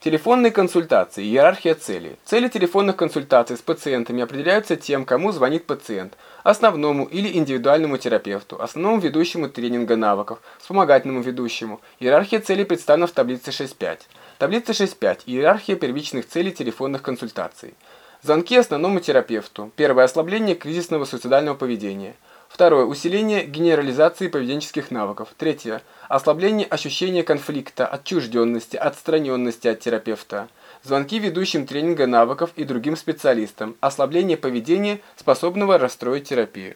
Телефонные консультации. Иерархия целей. Цели телефонных консультаций с пациентами определяются тем, кому звонит пациент. Основному или индивидуальному терапевту, основному ведущему тренинга навыков, вспомогательному ведущему. Иерархия целей представлена в таблице 6.5. Таблица 6.5. Иерархия первичных целей телефонных консультаций. Звонки основному терапевту. Первое. Ослабление кризисного суицидального поведения. Второе. Усиление генерализации поведенческих навыков. Третье. Ослабление ощущения конфликта, отчужденности, отстраненности от терапевта. Звонки ведущим тренинга навыков и другим специалистам. Ослабление поведения, способного расстроить терапию.